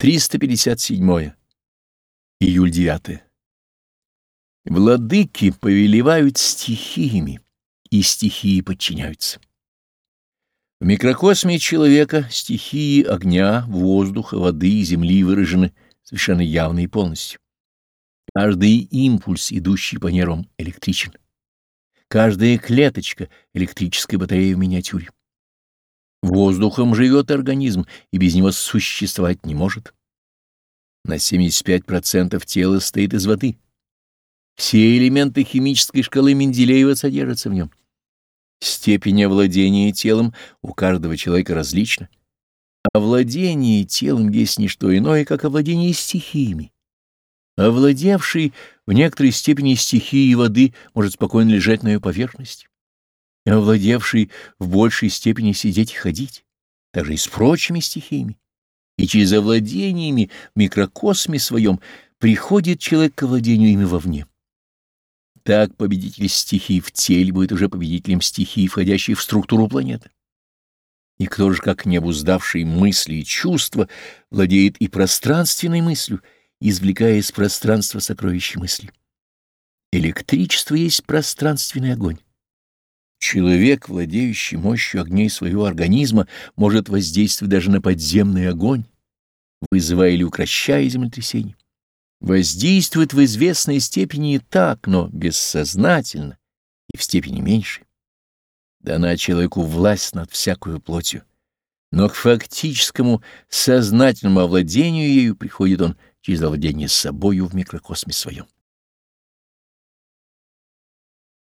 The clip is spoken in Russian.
357. Июль 9. Владыки повелевают стихиями, и стихии подчиняются. В микрокосме человека стихии огня, воздуха, воды и земли выражены совершенно явно и полностью. Каждый импульс, идущий по нервам, электричен. Каждая клеточка — электрическая батарея в миниатюре. Воздухом живет организм, и без него существовать не может. На 75% тела состоит из воды. Все элементы химической шкалы Менделеева содержатся в нем. Степень овладения телом у каждого человека различна. Овладение телом есть не что иное, как овладение стихиями. Овладевший в некоторой степени стихией воды может спокойно лежать на ее поверхности овладевший в большей степени сидеть и ходить, также и с прочими стихиями. И через овладениями в микрокосме своем приходит человек к овладению ими вовне. Так победитель стихий в теле будет уже победителем стихий, входящих в структуру планеты. И кто же, как необуздавший мысли и чувства, владеет и пространственной мыслью, извлекая из пространства сокровища мысли. Электричество есть пространственный огонь. Человек, владеющий мощью огней своего организма, может воздействовать даже на подземный огонь, вызывая или укращая землетрясение. Воздействует в известной степени и так, но бессознательно и в степени меньшей. Дана человеку власть над всякую плотью, но к фактическому сознательному овладению ею приходит он через овладение собою в микрокосме своем.